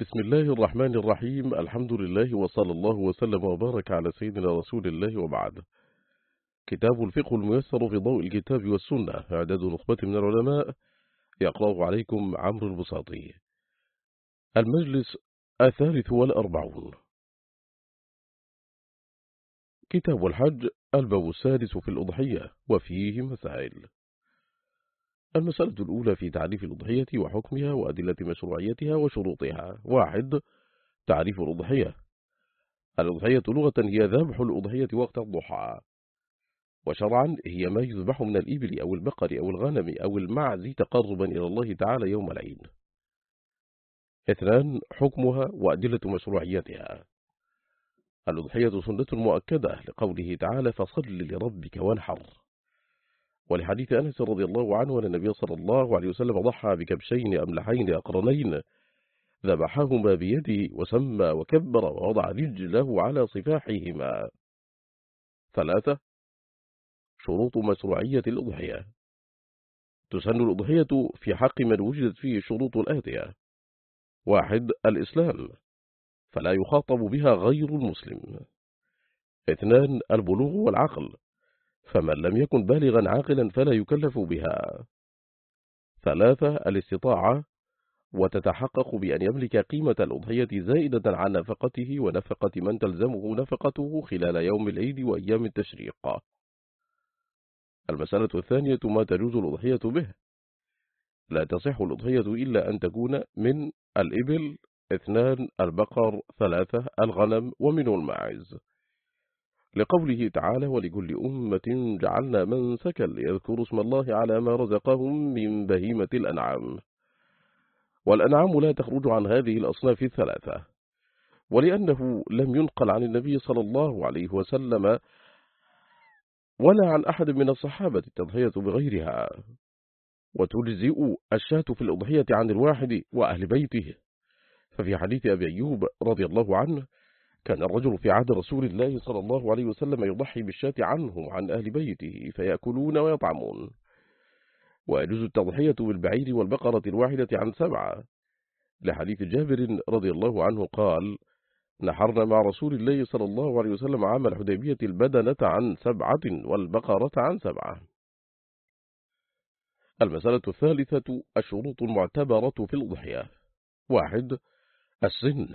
بسم الله الرحمن الرحيم. الحمد لله وصلى الله وسلم وبارك على سيدنا رسول الله وبعد. كتاب الفقه الميسر في ضوء الكتاب والسنة. إعداد نخبة من العلماء. يقرأه عليكم عمرو البساطي. المجلس الثالث والأربعون. كتاب الحج الباب السادس في الأضحية وفيه مسائل. المسألة الأولى في تعريف الأضحية وحكمها وأدلة مشروعيتها وشروطها. واحد تعريف الأضحية. الأضحية لغة هي ذبح الأضحية وقت الضحى. وشرعا هي ما يذبح من الإبل أو البقر أو الغنم أو المعز تقربا إلى الله تعالى يوم العيد. اثنان حكمها وأدلة مشروعيتها. الأضحية سنة مؤكدة لقوله تعالى فصل لربك وانحر. ولحديث أنس رضي الله عنه أن النبي صلى الله عليه وسلم ضحى بكبشين أملحين أقرنين ذبحهما بيده وسمى وكبر ووضع رجله على صفاحهما. ثلاثة شروط مشروعية الأضحية. تسن الأضحية في حق من وجدت فيه الشروط الآتية واحد الإسلام فلا يخاطب بها غير المسلم. اثنان البلوغ والعقل. فمن لم يكن بالغا عاقلا فلا يكلف بها. ثلاثة الاستطاعة وتتحقق بأن يملك قيمة الأضحية زائدة عن نفقته ونفقة من تلزمه نفقته خلال يوم العيد وأيام التشريق. المسألة الثانية ما تجوز الأضحية به؟ لا تصح الأضحية إلا أن تكون من الإبل اثنان البقر ثلاثة الغنم ومن الماعز. لقوله تعالى ولكل أمة جعلنا منسكا ليذكروا اسم الله على ما رزقهم من بهيمة الأنعام. والأنعام لا تخرج عن هذه الأصناف الثلاثة ولأنه لم ينقل عن النبي صلى الله عليه وسلم ولا عن أحد من الصحابة التضحية بغيرها. وتجزئ الشاة في الأضحية عن الواحد وأهل بيته. ففي حديث أبي أيوب رضي الله عنه كان الرجل في عهد رسول الله صلى الله عليه وسلم يضحي بالشاة عنه وعن أهل بيته فيأكلون ويطعمون. ويجوز التضحية بالبعير والبقرة الواحدة عن سبعة. لحديث جابر رضي الله عنه قال نحرنا مع رسول الله صلى الله عليه وسلم عام الحديبية البدنة عن سبعة والبقرة عن سبعة. المسألة الثالثة الشروط المعتبرة في الأضحية واحد السن.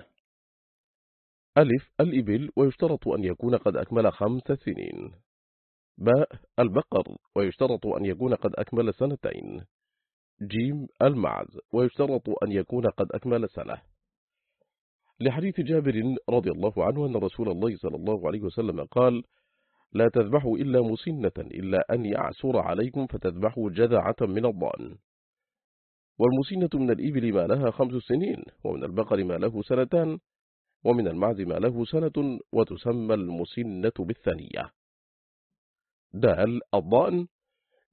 ألف الإبل ويشترط أن يكون قد أكمل خمس سنين. باء البقر ويشترط أن يكون قد أكمل سنتين. جيم المعز ويشترط أن يكون قد أكمل سنة. لحديث جابر رضي الله عنه أن رسول الله صلى الله عليه وسلم قال لا تذبحوا إلا مسنة إلا أن يعسر عليكم فتذبحوا جذعة من الضأن. والمسنة من الإبل ما لها خمس سنين ومن البقر ما له سنتان. ومن المعز ما له سنة وتسمى المسنة بالثانية دال الضأن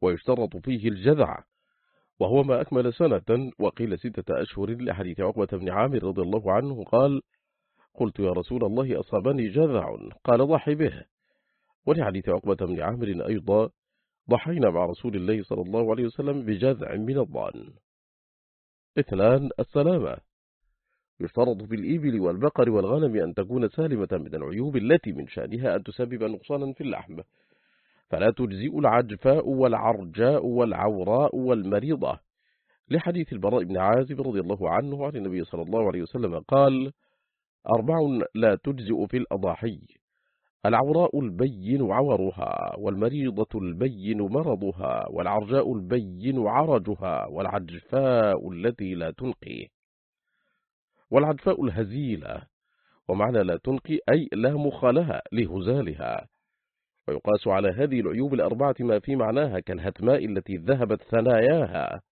ويشترط فيه الجذع وهو ما أكمل سنة وقيل ستة أشهر لحديث عقبة بن عامر رضي الله عنه قال قلت يا رسول الله أصابني جذع. قال ضحي به. ولحديث عقبة بن عامر أيضا ضحينا مع رسول الله صلى الله عليه وسلم بجذع من الضأن. اثنان السلامة. يشترط في الإبل والبقر والغنم أن تكون سالمة من العيوب التي من شأنها أن تسبب نقصانا في اللحم. فلا تجزئ العجفاء والعرجاء والعوراء والمريضة. لحديث البراء بن عازب رضي الله عنه عن النبي صلى الله عليه وسلم قال أربع لا تجزئ في الأضاحي. العوراء البين عورها والمريضة البين مرضها والعرجاء البين عرجها والعجفاء التي لا تنقي والعدفاء الهزيلة ومعنى لا تنقي أي لا مخ لها لهزالها. ويقاس على هذه العيوب الأربعة ما في معناها كالهتماء التي ذهبت ثناياها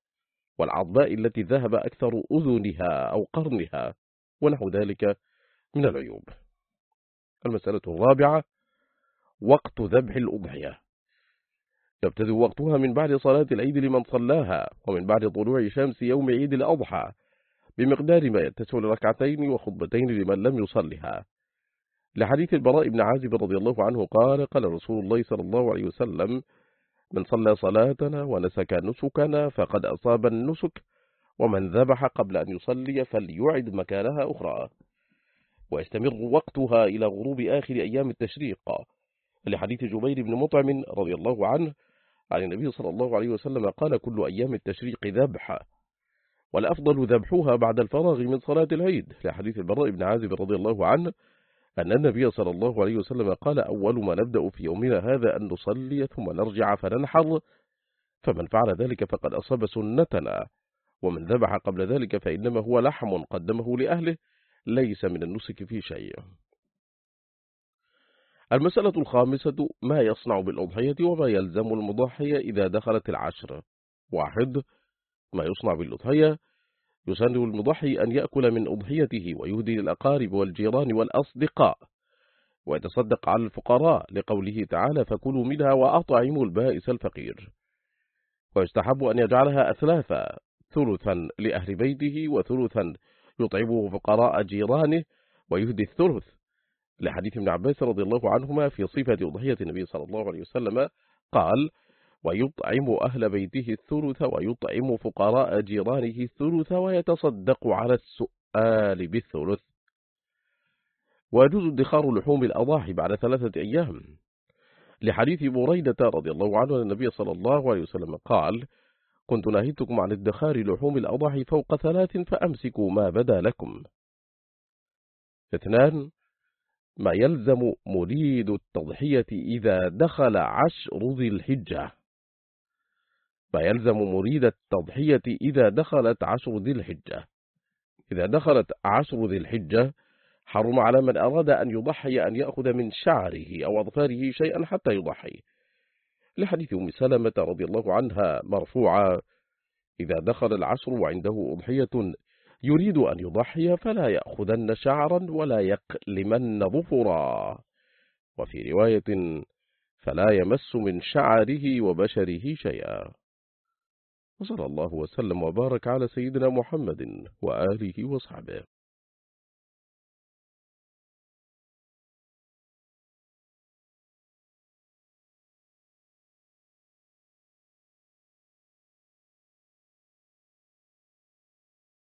والعضباء التي ذهب أكثر أذنها أو قرنها ونحو ذلك من العيوب. المسألة الرابعة وقت ذبح الأضحية. يبتدئ وقتها من بعد صلاة العيد لمن صلاها ومن بعد طلوع شمس يوم عيد الأضحى. بمقدار ما يتسع لركعتين وخطبتين لمن لم يصلها. لحديث البراء بن عازب رضي الله عنه قال قال رسول الله صلى الله عليه وسلم من صلى صلاتنا ونسك نسكنا فقد أصاب النسك ومن ذبح قبل أن يصلي فليعد مكانها أخرى. ويستمر وقتها إلى غروب آخر أيام التشريق. لحديث جبير بن مطعم رضي الله عنه عن النبي صلى الله عليه وسلم قال كل أيام التشريق ذبح. والأفضل ذبحها بعد الفراغ من صلاة العيد لحديث البراء بن عازب رضي الله عنه أن النبي صلى الله عليه وسلم قال أول ما نبدأ في يومنا هذا أن نصلي ثم نرجع فننحر فمن فعل ذلك فقد أصاب سنتنا ومن ذبح قبل ذلك فإنما هو لحم قدمه لأهله ليس من النسك في شيء. المسألة الخامسة ما يصنع بالأضحية وما يلزم المضحية إذا دخلت العشر. واحد ما يصنع بالأضحية يسن المضحي أن يأكل من أضحيته ويهدي للأقارب والجيران والأصدقاء ويتصدق على الفقراء لقوله تعالى فكلوا منها وأطعموا البائس الفقير ويستحب أن يجعلها أثلاثا ثلثا لأهل بيته وثلثا يطعمه فقراء جيرانه ويهدي الثلث لحديث ابن عباس رضي الله عنهما في صفة أضحية النبي صلى الله عليه وسلم قال ويطعم أهل بيته الثلث ويطعم فقراء جيرانه الثلث ويتصدق على السؤال بالثلث. ويجوز ادخار لحوم الأضاحي بعد ثلاثة أيام. لحديث بريدة رضي الله عنه النبي صلى الله عليه وسلم قال كنت نهيتكم عن ادخار لحوم الأضاحي فوق ثلاث فأمسكوا ما بدا لكم. اثنان ما يلزم مريد التضحية إذا دخل عشر ذي الحجة. فيلزم مريد التضحية إذا دخلت عشر ذي الحجة. إذا دخلت عشر ذي الحجة حرم على من أراد أن يضحي أن يأخذ من شعره أو أظفاره شيئا حتى يضحي. لحديث أم سلمة رضي الله عنها مرفوعا إذا دخل العشر وعنده أضحية يريد أن يضحي فلا يأخذن شعرا ولا يقلمن ظفرا. وفي رواية فلا يمس من شعره وبشره شيئا. وصلى الله وسلم وبارك على سيدنا محمد وآله وصحبه.